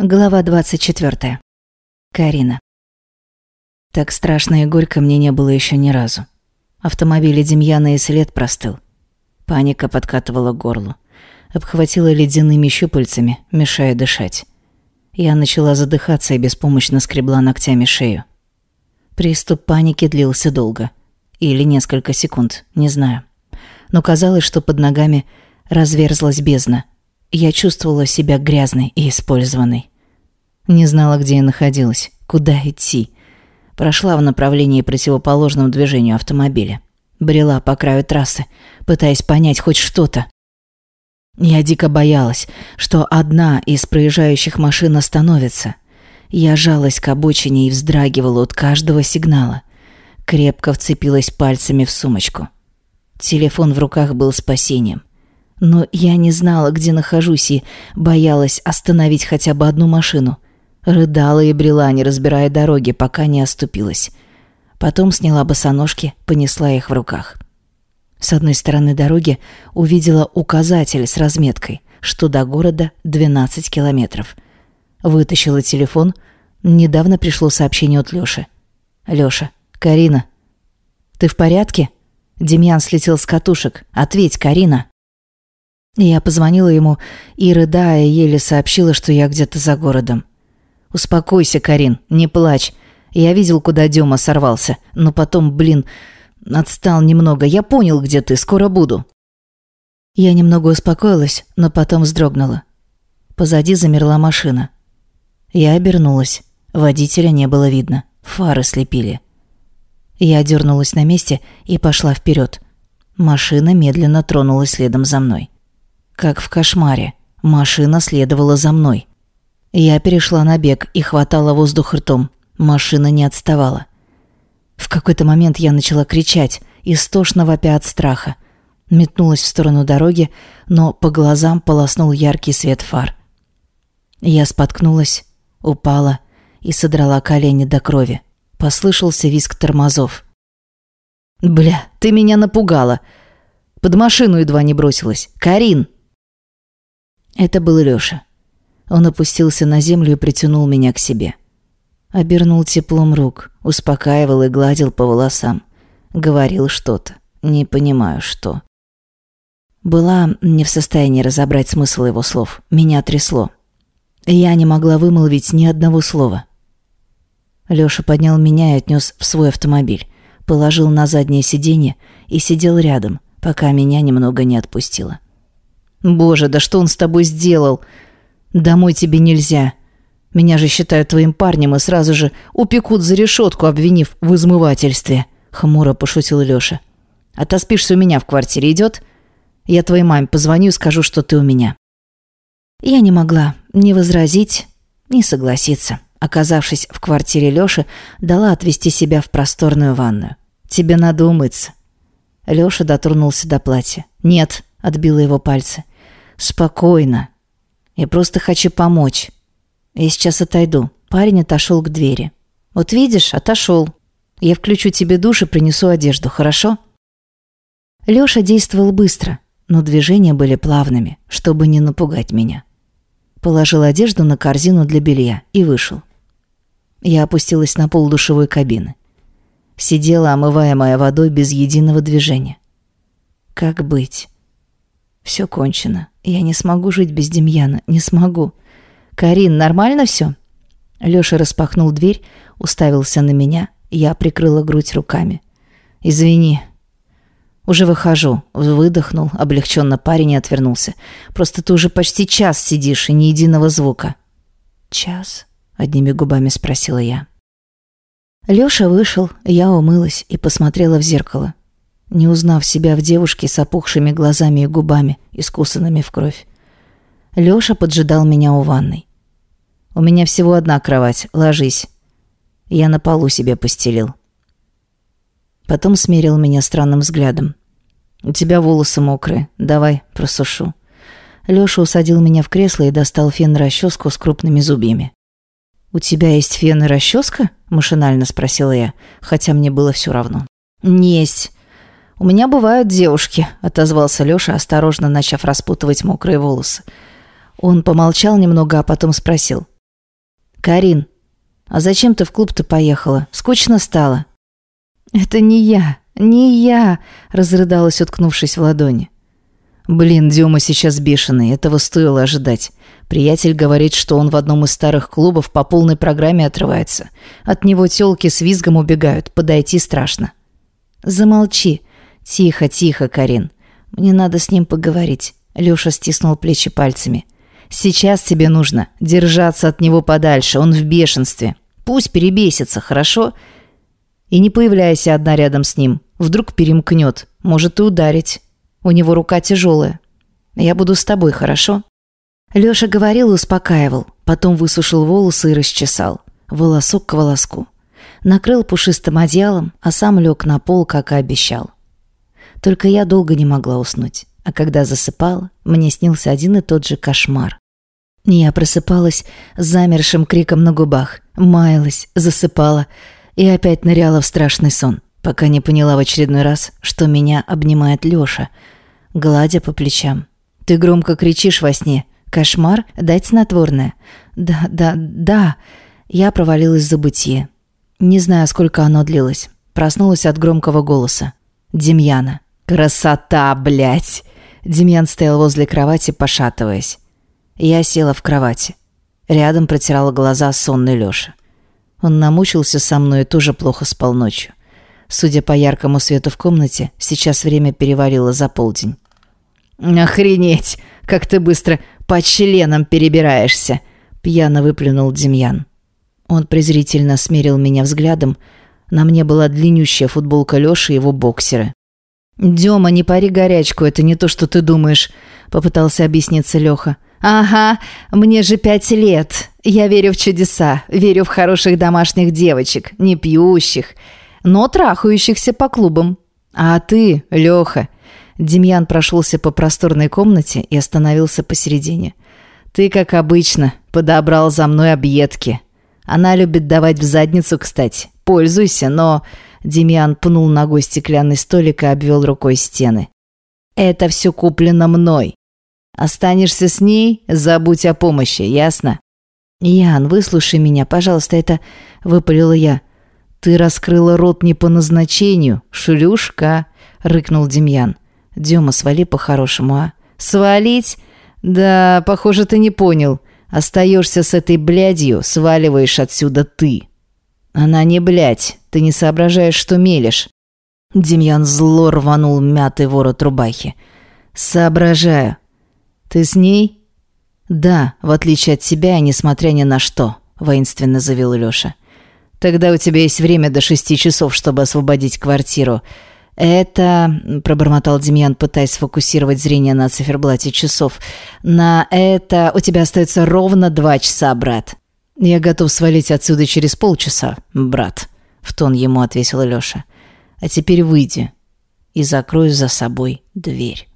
Глава 24. Карина. Так страшно и горько мне не было еще ни разу. Автомобиле Демьяна и след простыл. Паника подкатывала к горлу. Обхватила ледяными щупальцами, мешая дышать. Я начала задыхаться и беспомощно скребла ногтями шею. Приступ паники длился долго. Или несколько секунд, не знаю. Но казалось, что под ногами разверзлась бездна – я чувствовала себя грязной и использованной. Не знала, где я находилась, куда идти. Прошла в направлении противоположном движению автомобиля. Брела по краю трассы, пытаясь понять хоть что-то. Я дико боялась, что одна из проезжающих машин остановится. Я жалась к обочине и вздрагивала от каждого сигнала. Крепко вцепилась пальцами в сумочку. Телефон в руках был спасением. Но я не знала, где нахожусь, и боялась остановить хотя бы одну машину. Рыдала и брела, не разбирая дороги, пока не оступилась. Потом сняла босоножки, понесла их в руках. С одной стороны дороги увидела указатель с разметкой, что до города 12 километров. Вытащила телефон. Недавно пришло сообщение от Лёши. «Лёша, Карина, ты в порядке?» Демьян слетел с катушек. «Ответь, Карина!» Я позвонила ему и, рыдая, еле сообщила, что я где-то за городом. «Успокойся, Карин, не плачь. Я видел, куда Дема сорвался, но потом, блин, отстал немного. Я понял, где ты, скоро буду». Я немного успокоилась, но потом вздрогнула. Позади замерла машина. Я обернулась. Водителя не было видно. Фары слепили. Я дернулась на месте и пошла вперед. Машина медленно тронулась следом за мной. Как в кошмаре. Машина следовала за мной. Я перешла на бег и хватала воздух ртом. Машина не отставала. В какой-то момент я начала кричать, истошно вопя от страха. Метнулась в сторону дороги, но по глазам полоснул яркий свет фар. Я споткнулась, упала и содрала колени до крови. Послышался визг тормозов. «Бля, ты меня напугала!» Под машину едва не бросилась. «Карин!» Это был Лёша. Он опустился на землю и притянул меня к себе. Обернул теплом рук, успокаивал и гладил по волосам. Говорил что-то. Не понимаю, что. Была не в состоянии разобрать смысл его слов. Меня трясло. Я не могла вымолвить ни одного слова. Лёша поднял меня и отнес в свой автомобиль, положил на заднее сиденье и сидел рядом, пока меня немного не отпустило. Боже, да что он с тобой сделал? Домой тебе нельзя. Меня же считают твоим парнем и сразу же упекут за решетку, обвинив в измывательстве. Хмуро пошутил Лёша. Отоспишься у меня в квартире, идет? Я твоей маме позвоню и скажу, что ты у меня. Я не могла ни возразить, ни согласиться. Оказавшись в квартире Лёши, дала отвести себя в просторную ванную. «Тебе надо умыться». Лёша дотронулся до платья. «Нет», — отбила его пальцы. «Спокойно. Я просто хочу помочь. Я сейчас отойду». Парень отошел к двери. «Вот видишь, отошел. Я включу тебе душ и принесу одежду, хорошо?» Лёша действовал быстро, но движения были плавными, чтобы не напугать меня. Положил одежду на корзину для белья и вышел. Я опустилась на пол душевой кабины. Сидела, омываемая водой без единого движения. Как быть? Все кончено. Я не смогу жить без Демьяна. Не смогу. Карин, нормально все? Лёша распахнул дверь, уставился на меня. Я прикрыла грудь руками. Извини. Уже выхожу. Выдохнул. Облегченно парень и отвернулся. Просто ты уже почти час сидишь и ни единого звука. Час? Одними губами спросила я. Лёша вышел, я умылась и посмотрела в зеркало не узнав себя в девушке с опухшими глазами и губами, искусанными в кровь. Лёша поджидал меня у ванной. «У меня всего одна кровать, ложись». Я на полу себе постелил. Потом смерил меня странным взглядом. «У тебя волосы мокрые, давай просушу». Лёша усадил меня в кресло и достал фен-расческу с крупными зубьями. «У тебя есть фен и расческа?» – машинально спросила я, хотя мне было все равно. «Есть. «У меня бывают девушки», — отозвался Лёша, осторожно начав распутывать мокрые волосы. Он помолчал немного, а потом спросил. «Карин, а зачем ты в клуб-то поехала? Скучно стало». «Это не я, не я», — разрыдалась, уткнувшись в ладони. «Блин, Дема сейчас бешеный, этого стоило ожидать. Приятель говорит, что он в одном из старых клубов по полной программе отрывается. От него тёлки с визгом убегают, подойти страшно». «Замолчи. Тихо, тихо, Карин. Мне надо с ним поговорить». Лёша стиснул плечи пальцами. «Сейчас тебе нужно держаться от него подальше, он в бешенстве. Пусть перебесится, хорошо? И не появляйся одна рядом с ним. Вдруг перемкнет, может и ударить. У него рука тяжелая. Я буду с тобой, хорошо?» Лёша говорил и успокаивал, потом высушил волосы и расчесал. Волосок к волоску. Накрыл пушистым одеялом, а сам лег на пол, как и обещал. Только я долго не могла уснуть, а когда засыпала, мне снился один и тот же кошмар. Я просыпалась с замершим криком на губах, маялась, засыпала и опять ныряла в страшный сон, пока не поняла в очередной раз, что меня обнимает Лёша, гладя по плечам. «Ты громко кричишь во сне. Кошмар? Дать снотворное?» «Да, да, да». Я провалилась в забытье. Не знаю, сколько оно длилось. Проснулась от громкого голоса. Демьяна. «Красота, блядь!» Демьян стоял возле кровати, пошатываясь. Я села в кровати. Рядом протирала глаза сонный Лёша. Он намучился со мной и тоже плохо спал ночью. Судя по яркому свету в комнате, сейчас время перевалило за полдень. «Охренеть! Как ты быстро по членам перебираешься!» Пьяно выплюнул Демьян. Он презрительно смерил меня взглядом. На мне была длиннющая футболка Лёши и его боксеры. «Дёма, не пари горячку, это не то, что ты думаешь», — попытался объясниться Лёха. «Ага, мне же пять лет. Я верю в чудеса, верю в хороших домашних девочек, не пьющих, но трахающихся по клубам. А ты, Лёха...» Демьян прошелся по просторной комнате и остановился посередине. «Ты, как обычно, подобрал за мной объедки. Она любит давать в задницу, кстати. Пользуйся, но...» Демьян пнул ногой стеклянный столик и обвел рукой стены. «Это все куплено мной. Останешься с ней, забудь о помощи, ясно?» «Ян, выслушай меня, пожалуйста, это...» — выпалила я. «Ты раскрыла рот не по назначению, шлюшка!» — рыкнул Демьян. «Дема, свали по-хорошему, а?» «Свалить? Да, похоже, ты не понял. Остаешься с этой блядью, сваливаешь отсюда ты». «Она не блядь, ты не соображаешь, что мелешь». Демьян зло рванул мятый ворот рубахи. «Соображаю. Ты с ней?» «Да, в отличие от себя и несмотря ни на что», — воинственно завел Лёша. «Тогда у тебя есть время до шести часов, чтобы освободить квартиру. Это...» — пробормотал Демьян, пытаясь сфокусировать зрение на циферблате часов. «На это у тебя остается ровно два часа, брат». «Я готов свалить отсюда через полчаса, брат», — в тон ему ответил Лёша. «А теперь выйди и закрой за собой дверь».